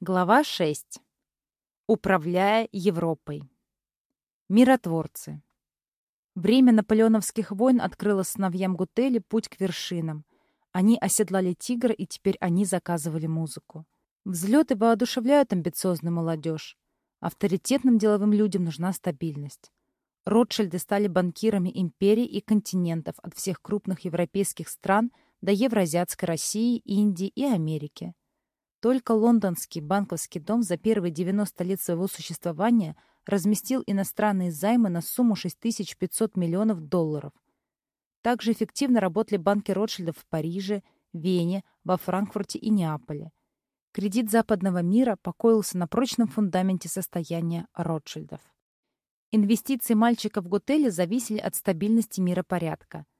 Глава 6. Управляя Европой. Миротворцы. Время наполеоновских войн открыло сыновьям Гутели путь к вершинам. Они оседлали тигра, и теперь они заказывали музыку. Взлеты воодушевляют амбициозную молодежь. Авторитетным деловым людям нужна стабильность. Ротшильды стали банкирами империй и континентов от всех крупных европейских стран до Евразиатской России, Индии и Америки. Только лондонский банковский дом за первые 90 лет своего существования разместил иностранные займы на сумму 6500 миллионов долларов. Также эффективно работали банки Ротшильдов в Париже, Вене, во Франкфурте и Неаполе. Кредит западного мира покоился на прочном фундаменте состояния Ротшильдов. Инвестиции мальчиков в Готеле зависели от стабильности миропорядка –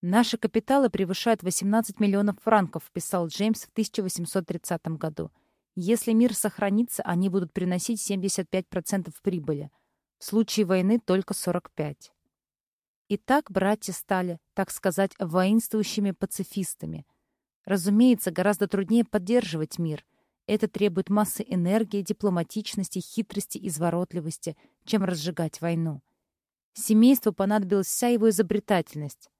«Наши капиталы превышают 18 миллионов франков», писал Джеймс в 1830 году. «Если мир сохранится, они будут приносить 75% прибыли. В случае войны только 45%. Итак, братья стали, так сказать, воинствующими пацифистами. Разумеется, гораздо труднее поддерживать мир. Это требует массы энергии, дипломатичности, хитрости, изворотливости, чем разжигать войну. Семейству понадобилась вся его изобретательность.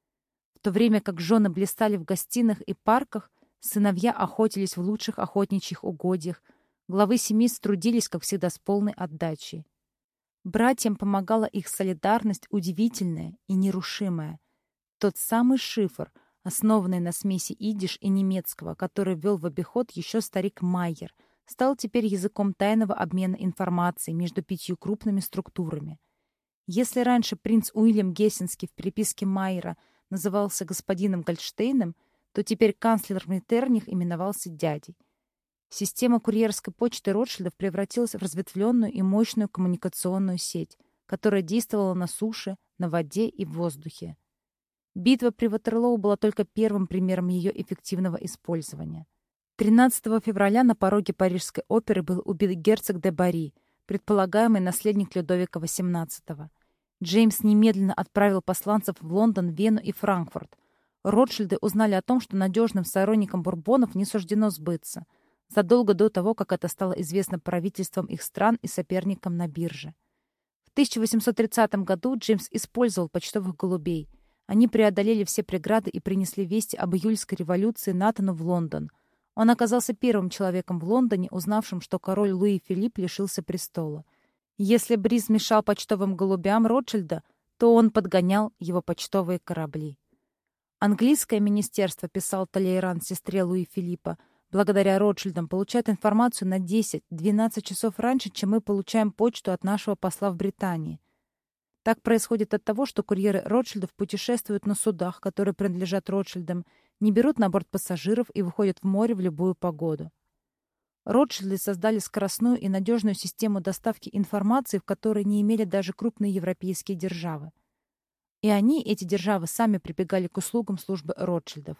То время как жены блистали в гостиных и парках, сыновья охотились в лучших охотничьих угодьях, главы семейств трудились, как всегда, с полной отдачей. Братьям помогала их солидарность удивительная и нерушимая. Тот самый шифр, основанный на смеси идиш и немецкого, который ввел в обиход еще старик Майер, стал теперь языком тайного обмена информацией между пятью крупными структурами. Если раньше принц Уильям Гессенский в переписке Майера – назывался господином Гольдштейном, то теперь канцлер Меттерних именовался дядей. Система курьерской почты Ротшильдов превратилась в разветвленную и мощную коммуникационную сеть, которая действовала на суше, на воде и в воздухе. Битва при Ватерлоу была только первым примером ее эффективного использования. 13 февраля на пороге Парижской оперы был убит герцог де Бари, предполагаемый наследник Людовика XVIII. Джеймс немедленно отправил посланцев в Лондон, Вену и Франкфурт. Ротшильды узнали о том, что надежным сторонникам бурбонов не суждено сбыться, задолго до того, как это стало известно правительствам их стран и соперникам на бирже. В 1830 году Джеймс использовал почтовых голубей. Они преодолели все преграды и принесли вести об июльской революции Натану в Лондон. Он оказался первым человеком в Лондоне, узнавшим, что король Луи Филипп лишился престола — если Бриз мешал почтовым голубям Ротшильда, то он подгонял его почтовые корабли. Английское министерство, писал Толейран сестре Луи Филиппа, благодаря Ротшильдам получает информацию на 10-12 часов раньше, чем мы получаем почту от нашего посла в Британии. Так происходит от того, что курьеры Ротшильдов путешествуют на судах, которые принадлежат Ротшильдам, не берут на борт пассажиров и выходят в море в любую погоду. Ротшильды создали скоростную и надежную систему доставки информации, в которой не имели даже крупные европейские державы. И они, эти державы, сами прибегали к услугам службы Ротшильдов.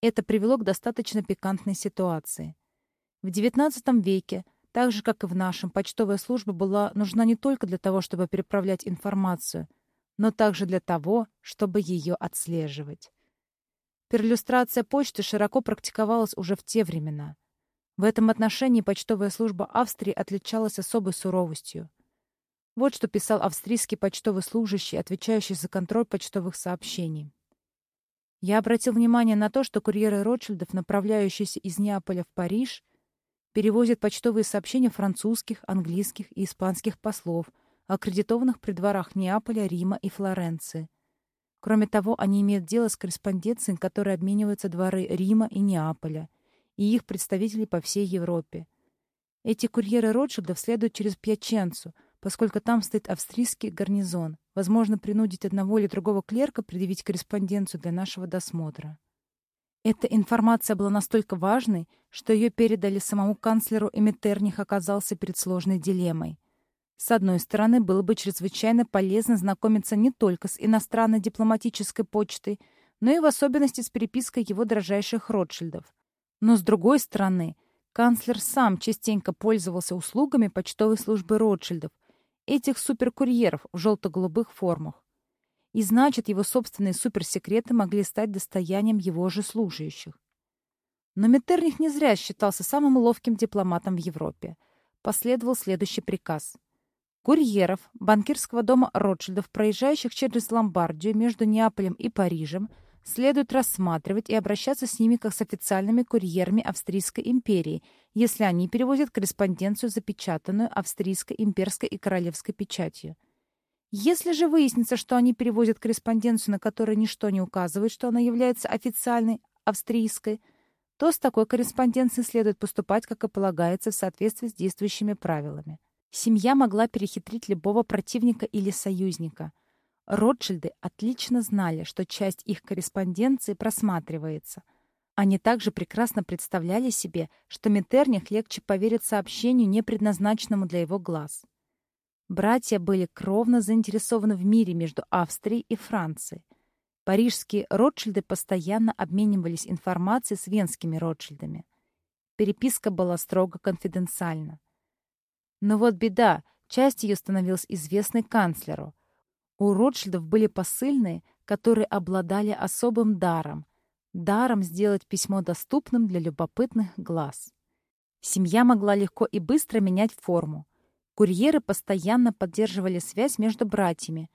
Это привело к достаточно пикантной ситуации. В XIX веке, так же, как и в нашем, почтовая служба была нужна не только для того, чтобы переправлять информацию, но также для того, чтобы ее отслеживать. Перлюстрация почты широко практиковалась уже в те времена. В этом отношении почтовая служба Австрии отличалась особой суровостью. Вот что писал австрийский почтовый служащий, отвечающий за контроль почтовых сообщений. Я обратил внимание на то, что курьеры Ротшильдов, направляющиеся из Неаполя в Париж, перевозят почтовые сообщения французских, английских и испанских послов, аккредитованных при дворах Неаполя, Рима и Флоренции. Кроме того, они имеют дело с корреспонденцией, которой обмениваются дворы Рима и Неаполя – и их представителей по всей Европе. Эти курьеры Ротшильдов следуют через Пьяченцу, поскольку там стоит австрийский гарнизон. Возможно, принудить одного или другого клерка предъявить корреспонденцию для нашего досмотра. Эта информация была настолько важной, что ее передали самому канцлеру, и Меттерних оказался перед сложной дилеммой. С одной стороны, было бы чрезвычайно полезно знакомиться не только с иностранной дипломатической почтой, но и в особенности с перепиской его дрожайших Ротшильдов. Но, с другой стороны, канцлер сам частенько пользовался услугами почтовой службы Ротшильдов, этих суперкурьеров в желто-голубых формах. И значит, его собственные суперсекреты могли стать достоянием его же служащих. Но Меттерних не зря считался самым ловким дипломатом в Европе. Последовал следующий приказ. Курьеров банкирского дома Ротшильдов, проезжающих через Ломбардию между Неаполем и Парижем, следует рассматривать и обращаться с ними как с официальными курьерами Австрийской империи, если они перевозят корреспонденцию, запечатанную австрийской имперской и королевской печатью. Если же выяснится, что они перевозят корреспонденцию, на которой ничто не указывает, что она является официальной австрийской, то с такой корреспонденцией следует поступать, как и полагается, в соответствии с действующими правилами. Семья могла перехитрить любого противника или союзника. Ротшильды отлично знали, что часть их корреспонденции просматривается. Они также прекрасно представляли себе, что Метерних легче поверит сообщению, не предназначенному для его глаз. Братья были кровно заинтересованы в мире между Австрией и Францией. Парижские Ротшильды постоянно обменивались информацией с венскими Ротшильдами. Переписка была строго конфиденциальна. Но вот беда, часть ее становилась известной канцлеру. У Ротшильдов были посыльные, которые обладали особым даром — даром сделать письмо доступным для любопытных глаз. Семья могла легко и быстро менять форму. Курьеры постоянно поддерживали связь между братьями.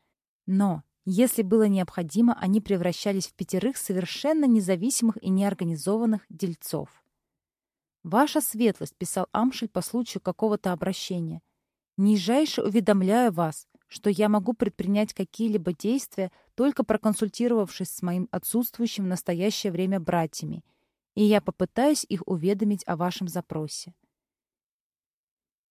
Но, если было необходимо, они превращались в пятерых совершенно независимых и неорганизованных дельцов. «Ваша светлость», — писал Амшель по случаю какого-то обращения, «нижайше уведомляю вас, что я могу предпринять какие-либо действия, только проконсультировавшись с моим отсутствующим в настоящее время братьями, и я попытаюсь их уведомить о вашем запросе».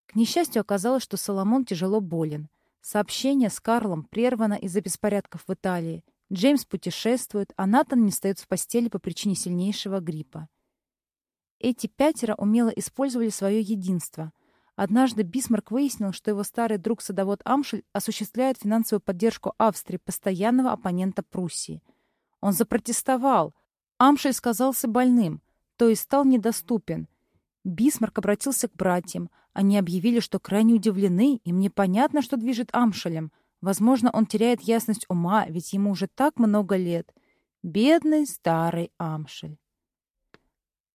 К несчастью, оказалось, что Соломон тяжело болен. Сообщение с Карлом прервано из-за беспорядков в Италии. Джеймс путешествует, а Натан не встает в постели по причине сильнейшего гриппа. Эти пятеро умело использовали свое единство. Однажды Бисмарк выяснил, что его старый друг-садовод Амшель осуществляет финансовую поддержку Австрии, постоянного оппонента Пруссии. Он запротестовал. Амшель сказался больным, то есть стал недоступен. Бисмарк обратился к братьям. Они объявили, что крайне удивлены, им непонятно, что движет Амшелем. Возможно, он теряет ясность ума, ведь ему уже так много лет. Бедный старый Амшель.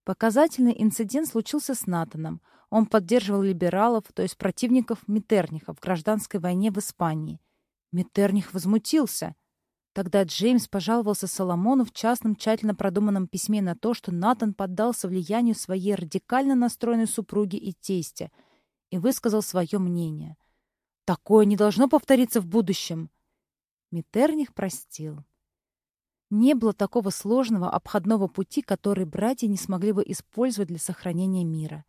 Показательный инцидент случился с Натаном. Он поддерживал либералов, то есть противников Меттерниха в гражданской войне в Испании. Меттерних возмутился. Тогда Джеймс пожаловался Соломону в частном тщательно продуманном письме на то, что Натан поддался влиянию своей радикально настроенной супруги и тестя и высказал свое мнение. «Такое не должно повториться в будущем!» Меттерних простил. Не было такого сложного обходного пути, который братья не смогли бы использовать для сохранения мира.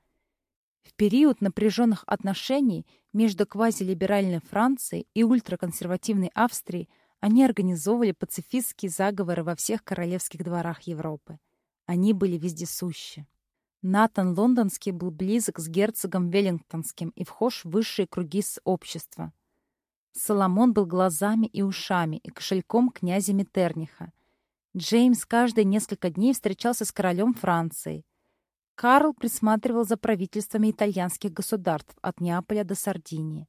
В период напряженных отношений между квазилиберальной Францией и ультраконсервативной Австрией они организовывали пацифистские заговоры во всех королевских дворах Европы. Они были вездесущи. Натан Лондонский был близок с герцогом Веллингтонским и вхож в высшие круги общества. Соломон был глазами и ушами и кошельком князя Метерниха, Джеймс каждые несколько дней встречался с королем Франции. Карл присматривал за правительствами итальянских государств от Неаполя до Сардинии.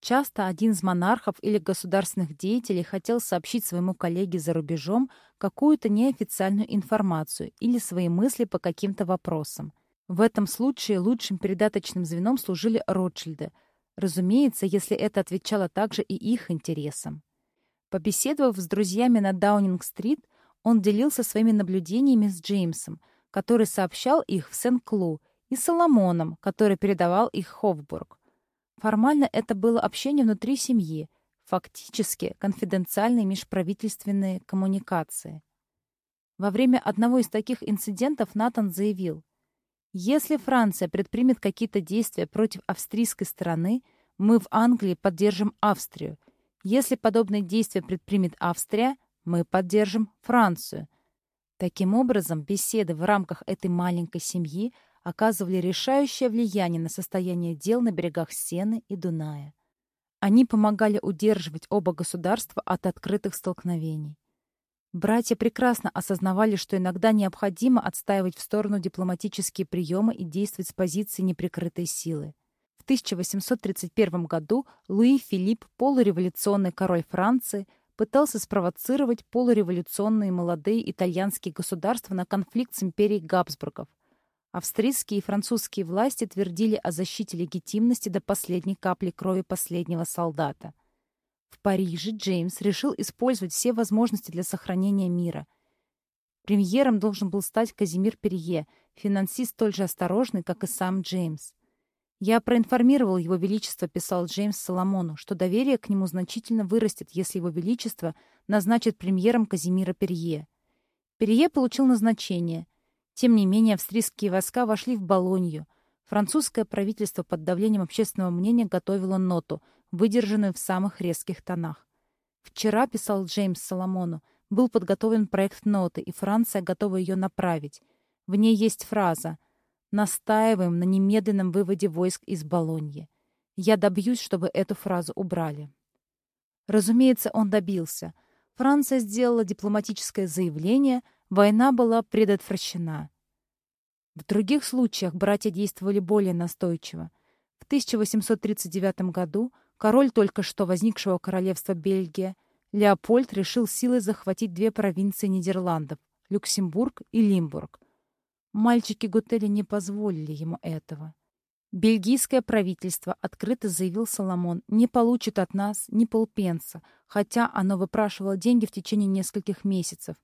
Часто один из монархов или государственных деятелей хотел сообщить своему коллеге за рубежом какую-то неофициальную информацию или свои мысли по каким-то вопросам. В этом случае лучшим передаточным звеном служили Ротшильды, разумеется, если это отвечало также и их интересам. Побеседовав с друзьями на Даунинг-стрит, он делился своими наблюдениями с Джеймсом, который сообщал их в Сен-Клу, и Соломоном, который передавал их Хофбург. Формально это было общение внутри семьи, фактически конфиденциальные межправительственные коммуникации. Во время одного из таких инцидентов Натан заявил, «Если Франция предпримет какие-то действия против австрийской стороны, мы в Англии поддержим Австрию. Если подобные действия предпримет Австрия, мы поддержим Францию. Таким образом, беседы в рамках этой маленькой семьи оказывали решающее влияние на состояние дел на берегах Сены и Дуная. Они помогали удерживать оба государства от открытых столкновений. Братья прекрасно осознавали, что иногда необходимо отстаивать в сторону дипломатические приемы и действовать с позиции неприкрытой силы. В 1831 году Луи Филипп, полуреволюционный король Франции, пытался спровоцировать полуреволюционные молодые итальянские государства на конфликт с империей Габсбургов. Австрийские и французские власти твердили о защите легитимности до последней капли крови последнего солдата. В Париже Джеймс решил использовать все возможности для сохранения мира. Премьером должен был стать Казимир Перье, финансист столь же осторожный, как и сам Джеймс. «Я проинформировал Его Величество», — писал Джеймс Соломону, «что доверие к нему значительно вырастет, если Его Величество назначит премьером Казимира Перье». Перье получил назначение. Тем не менее, австрийские войска вошли в Болонью. Французское правительство под давлением общественного мнения готовило ноту, выдержанную в самых резких тонах. «Вчера», — писал Джеймс Соломону, — «был подготовлен проект ноты, и Франция готова ее направить. В ней есть фраза — Настаиваем на немедленном выводе войск из Болоньи. Я добьюсь, чтобы эту фразу убрали. Разумеется, он добился. Франция сделала дипломатическое заявление, война была предотвращена. В других случаях братья действовали более настойчиво. В 1839 году король только что возникшего королевства Бельгия Леопольд решил силой захватить две провинции Нидерландов – Люксембург и Лимбург. Мальчики Гутели не позволили ему этого. Бельгийское правительство, открыто заявил Соломон, не получит от нас ни полпенса, хотя оно выпрашивало деньги в течение нескольких месяцев.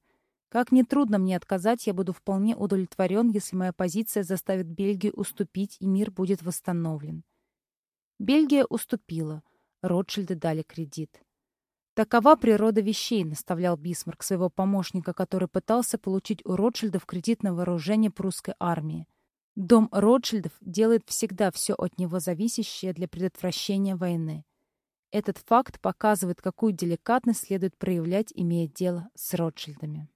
Как нетрудно мне отказать, я буду вполне удовлетворен, если моя позиция заставит Бельгию уступить, и мир будет восстановлен. Бельгия уступила. Ротшильды дали кредит. Такова природа вещей, наставлял Бисмарк своего помощника, который пытался получить у Ротшильдов кредит на вооружение прусской армии. Дом Ротшильдов делает всегда все от него зависящее для предотвращения войны. Этот факт показывает, какую деликатность следует проявлять, имея дело с Ротшильдами.